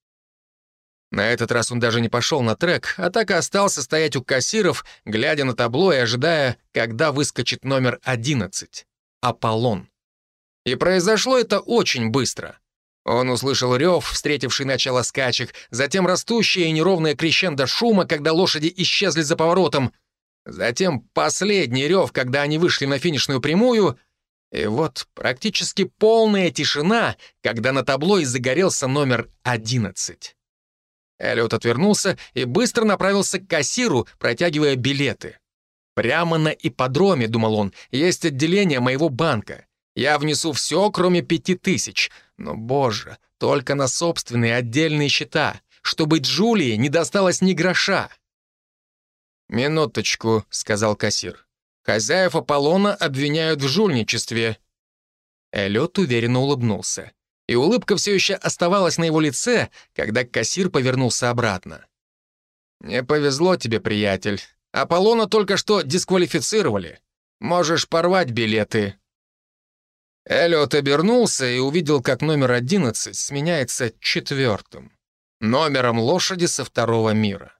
На этот раз он даже не пошел на трек, а так и остался стоять у кассиров, глядя на табло и ожидая, когда выскочит номер 11 — Аполлон. И произошло это очень быстро. Он услышал рев, встретивший начало скачек, затем растущее и неровное крещендо шума, когда лошади исчезли за поворотом, затем последний рев, когда они вышли на финишную прямую, и вот практически полная тишина, когда на табло и загорелся номер 11. Эллиот отвернулся и быстро направился к кассиру, протягивая билеты. «Прямо на ипподроме», — думал он, — «есть отделение моего банка. Я внесу все, кроме пяти тысяч. Но, боже, только на собственные отдельные счета, чтобы Джулии не досталось ни гроша. «Минуточку», — сказал кассир. «Хозяев Аполлона обвиняют в жульничестве». Эллиот уверенно улыбнулся. И улыбка все еще оставалась на его лице, когда кассир повернулся обратно. «Не повезло тебе, приятель. Аполлона только что дисквалифицировали. Можешь порвать билеты, Эллиот обернулся и увидел, как номер 11 сменяется четвертым, номером лошади со второго мира.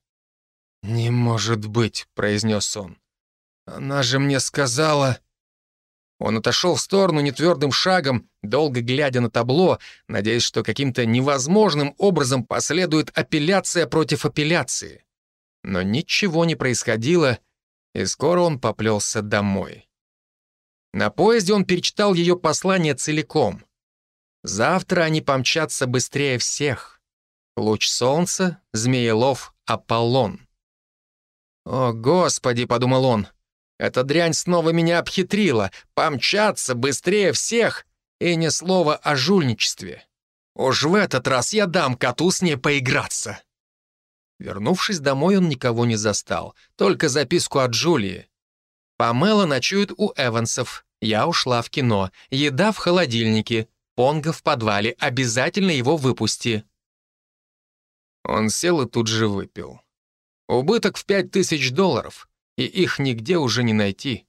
«Не может быть», — произнес он. «Она же мне сказала...» Он отошел в сторону нетвердым шагом, долго глядя на табло, надеясь, что каким-то невозможным образом последует апелляция против апелляции. Но ничего не происходило, и скоро он поплелся домой. На поезде он перечитал ее послание целиком. Завтра они помчатся быстрее всех. Луч солнца, змеелов, Аполлон. «О, Господи!» — подумал он. «Эта дрянь снова меня обхитрила. Помчаться быстрее всех и ни слова о жульничестве. Уж в этот раз я дам коту с ней поиграться». Вернувшись домой, он никого не застал, только записку от Джулии. Памела ночует у Эвансов. Я ушла в кино. Еда в холодильнике. Понго в подвале. Обязательно его выпусти. Он сел и тут же выпил. Убыток в пять тысяч долларов, и их нигде уже не найти.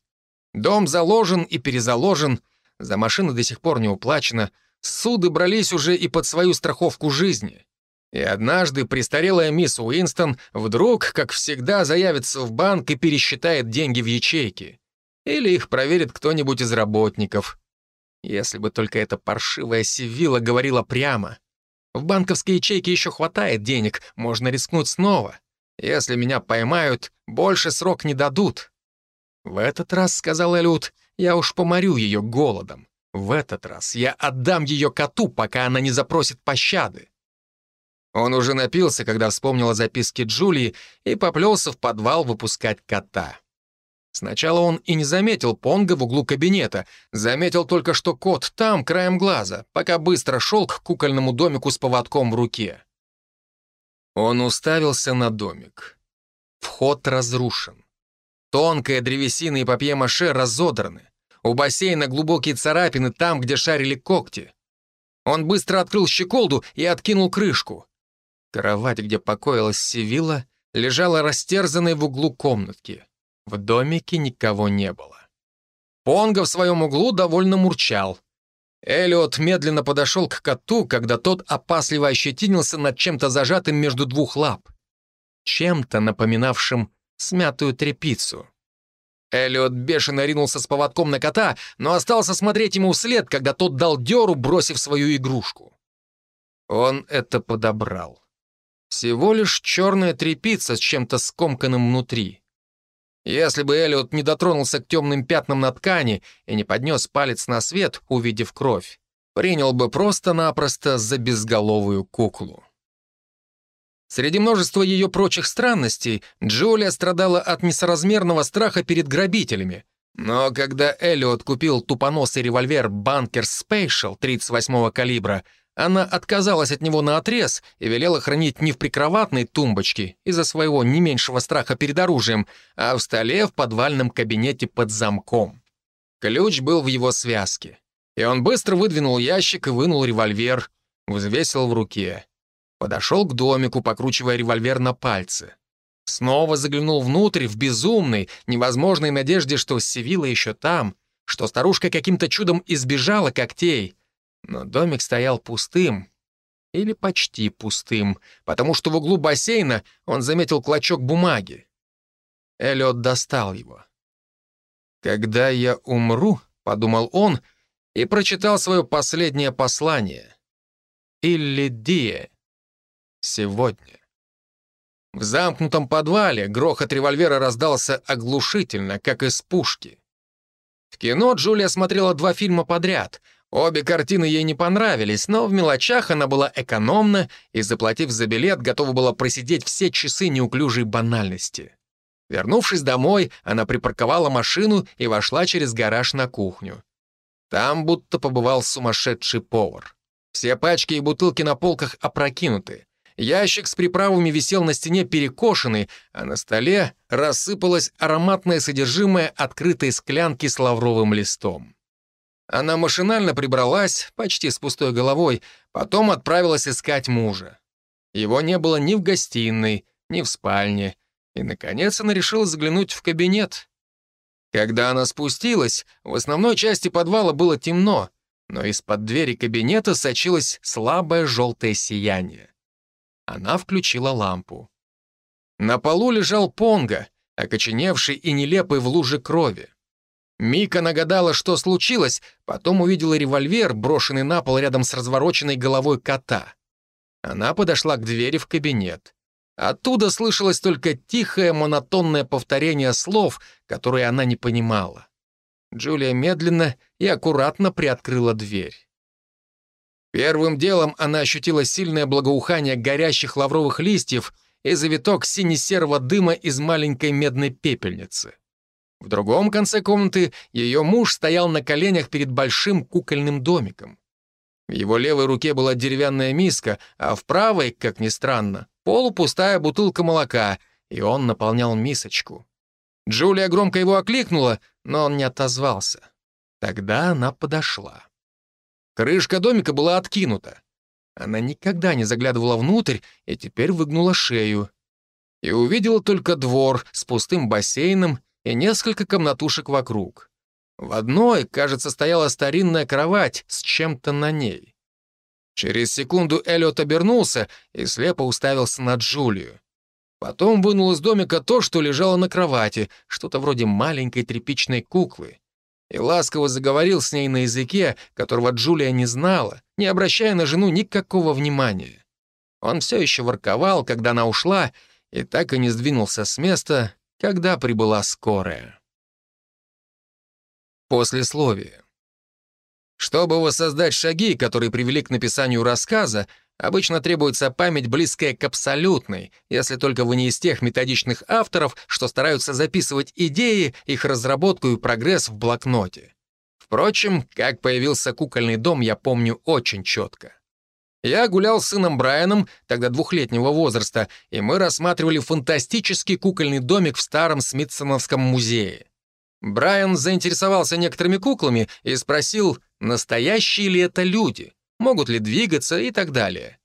Дом заложен и перезаложен, за машины до сих пор не уплачено, суды брались уже и под свою страховку жизни. И однажды престарелая мисс Уинстон вдруг, как всегда, заявится в банк и пересчитает деньги в ячейке. Или их проверит кто-нибудь из работников. Если бы только эта паршивая Севилла говорила прямо. В банковской ячейке еще хватает денег, можно рискнуть снова. Если меня поймают, больше срок не дадут. В этот раз, сказал Элют, я уж поморю ее голодом. В этот раз я отдам ее коту, пока она не запросит пощады. Он уже напился, когда вспомнил о записке Джулии и поплелся в подвал выпускать кота. Сначала он и не заметил Понга в углу кабинета, заметил только, что кот там, краем глаза, пока быстро шел к кукольному домику с поводком в руке. Он уставился на домик. Вход разрушен. Тонкая древесина и папье-маше разодраны. У бассейна глубокие царапины там, где шарили когти. Он быстро открыл щеколду и откинул крышку. Кровать, где покоилась Севилла, лежала растерзанной в углу комнатки. В домике никого не было. Понго в своем углу довольно мурчал. Эллиот медленно подошел к коту, когда тот опасливо ощетинился над чем-то зажатым между двух лап. Чем-то напоминавшим смятую тряпицу. Эллиот бешено ринулся с поводком на кота, но остался смотреть ему вслед, когда тот дал дёру, бросив свою игрушку. Он это подобрал. Всего лишь черная тряпица с чем-то скомканным внутри. Если бы Эллиот не дотронулся к темным пятнам на ткани и не поднес палец на свет, увидев кровь, принял бы просто-напросто за безголовую куклу. Среди множества ее прочих странностей Джулия страдала от несоразмерного страха перед грабителями. Но когда Эллиот купил тупоносый револьвер «Банкер Спейшл» 38-го калибра, она отказалась от него на отрез и велела хранить не в прикроватной тумбочке из-за своего не меньшего страха перед оружием, а в столе в подвальном кабинете под замком. Ключ был в его связке. И он быстро выдвинул ящик и вынул револьвер, взвесил в руке. Подошел к домику, покручивая револьвер на пальце. Снова заглянул внутрь в безумной, невозможной надежде, что Севила еще там, что старушка каким-то чудом избежала когтей — но домик стоял пустым, или почти пустым, потому что в углу бассейна он заметил клочок бумаги. Эллиот достал его. «Когда я умру», — подумал он, и прочитал свое последнее послание. «Илли Дие. Сегодня». В замкнутом подвале грохот револьвера раздался оглушительно, как из пушки. В кино Джулия смотрела два фильма подряд — Обе картины ей не понравились, но в мелочах она была экономна и, заплатив за билет, готова была просидеть все часы неуклюжей банальности. Вернувшись домой, она припарковала машину и вошла через гараж на кухню. Там будто побывал сумасшедший повар. Все пачки и бутылки на полках опрокинуты. Ящик с приправами висел на стене перекошенный, а на столе рассыпалось ароматное содержимое открытой склянки с лавровым листом. Она машинально прибралась, почти с пустой головой, потом отправилась искать мужа. Его не было ни в гостиной, ни в спальне, и, наконец, она решила заглянуть в кабинет. Когда она спустилась, в основной части подвала было темно, но из-под двери кабинета сочилось слабое желтое сияние. Она включила лампу. На полу лежал Понго, окоченевший и нелепый в луже крови. Мика нагадала, что случилось, потом увидела револьвер, брошенный на пол рядом с развороченной головой кота. Она подошла к двери в кабинет. Оттуда слышалось только тихое монотонное повторение слов, которые она не понимала. Джулия медленно и аккуратно приоткрыла дверь. Первым делом она ощутила сильное благоухание горящих лавровых листьев и завиток сине-серого дыма из маленькой медной пепельницы. В другом конце комнаты ее муж стоял на коленях перед большим кукольным домиком. В его левой руке была деревянная миска, а в правой, как ни странно, полупустая бутылка молока, и он наполнял мисочку. Джулия громко его окликнула, но он не отозвался. Тогда она подошла. Крышка домика была откинута. Она никогда не заглядывала внутрь и теперь выгнула шею. И увидела только двор с пустым бассейном и несколько комнатушек вокруг. В одной, кажется, стояла старинная кровать с чем-то на ней. Через секунду Эллиот обернулся и слепо уставился на Джулию. Потом вынул из домика то, что лежало на кровати, что-то вроде маленькой тряпичной куклы, и ласково заговорил с ней на языке, которого Джулия не знала, не обращая на жену никакого внимания. Он все еще ворковал, когда она ушла, и так и не сдвинулся с места, когда прибыла скорая. Послесловие. Чтобы воссоздать шаги, которые привели к написанию рассказа, обычно требуется память, близкая к абсолютной, если только вы не из тех методичных авторов, что стараются записывать идеи, их разработку и прогресс в блокноте. Впрочем, как появился кукольный дом, я помню очень четко. Я гулял с сыном Брайаном, тогда двухлетнего возраста, и мы рассматривали фантастический кукольный домик в старом Смитсоновском музее. Брайан заинтересовался некоторыми куклами и спросил, настоящие ли это люди, могут ли двигаться и так далее.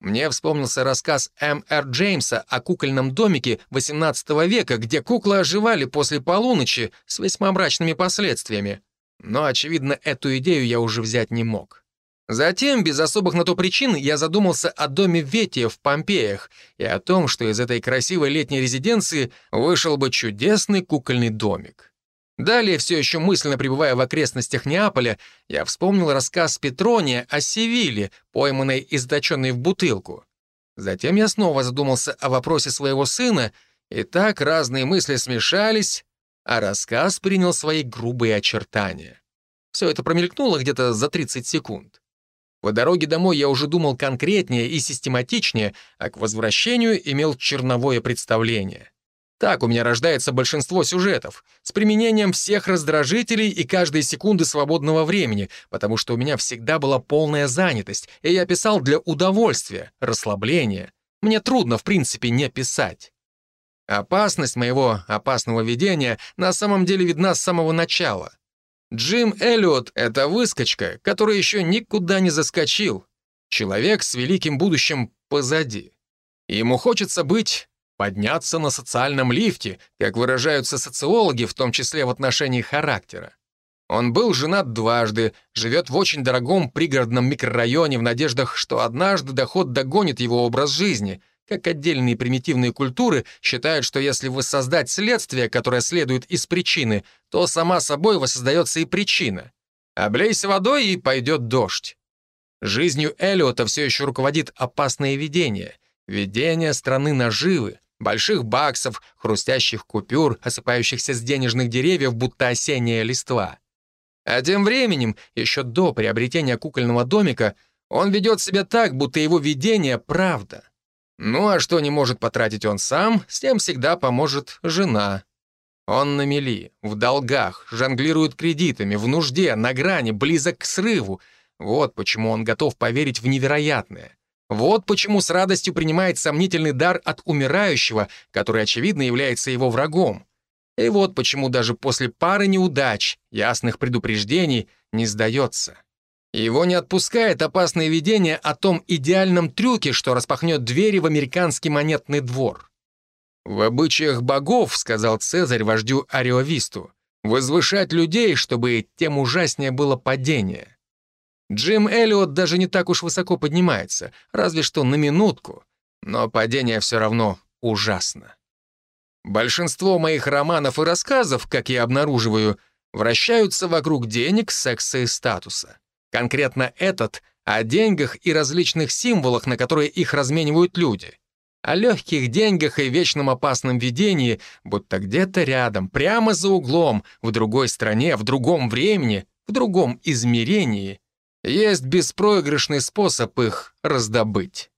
Мне вспомнился рассказ М.Р. Джеймса о кукольном домике XVIII века, где куклы оживали после полуночи с весьма мрачными последствиями. Но, очевидно, эту идею я уже взять не мог. Затем, без особых на то причин, я задумался о доме Ветия в Помпеях и о том, что из этой красивой летней резиденции вышел бы чудесный кукольный домик. Далее, все еще мысленно пребывая в окрестностях Неаполя, я вспомнил рассказ Петрония о Севиле, пойманной и заточенной в бутылку. Затем я снова задумался о вопросе своего сына, и так разные мысли смешались, а рассказ принял свои грубые очертания. Все это промелькнуло где-то за 30 секунд. По дороге домой я уже думал конкретнее и систематичнее, а к возвращению имел черновое представление. Так у меня рождается большинство сюжетов, с применением всех раздражителей и каждой секунды свободного времени, потому что у меня всегда была полная занятость, и я писал для удовольствия, расслабления. Мне трудно, в принципе, не писать. Опасность моего опасного видения на самом деле видна с самого начала — Джим Эллиот — это выскочка, который еще никуда не заскочил. Человек с великим будущим позади. Ему хочется быть, подняться на социальном лифте, как выражаются социологи, в том числе в отношении характера. Он был женат дважды, живет в очень дорогом пригородном микрорайоне в надеждах, что однажды доход догонит его образ жизни — как отдельные примитивные культуры считают, что если воссоздать следствие, которое следует из причины, то сама собой воссоздается и причина. Облейся водой, и пойдет дождь. Жизнью Эллиота все еще руководит опасное видение. Видение страны наживы, больших баксов, хрустящих купюр, осыпающихся с денежных деревьев, будто осенняя листва. А тем временем, еще до приобретения кукольного домика, он ведет себя так, будто его видение — правда. Ну а что не может потратить он сам, с тем всегда поможет жена. Он на мели, в долгах, жонглирует кредитами, в нужде, на грани, близок к срыву. Вот почему он готов поверить в невероятное. Вот почему с радостью принимает сомнительный дар от умирающего, который, очевидно, является его врагом. И вот почему даже после пары неудач, ясных предупреждений, не сдается. Его не отпускает опасное видение о том идеальном трюке, что распахнет двери в американский монетный двор. «В обычаях богов, — сказал Цезарь вождю Ариовисту, — возвышать людей, чтобы тем ужаснее было падение. Джим Эллиот даже не так уж высоко поднимается, разве что на минутку, но падение все равно ужасно. Большинство моих романов и рассказов, как я обнаруживаю, вращаются вокруг денег, секса и статуса. Конкретно этот о деньгах и различных символах, на которые их разменивают люди. О легких деньгах и вечном опасном видении, будто где-то рядом, прямо за углом, в другой стране, в другом времени, в другом измерении, есть беспроигрышный способ их раздобыть.